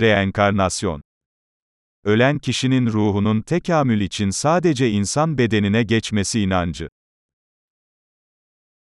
Reenkarnasyon Ölen kişinin ruhunun tekamül için sadece insan bedenine geçmesi inancı.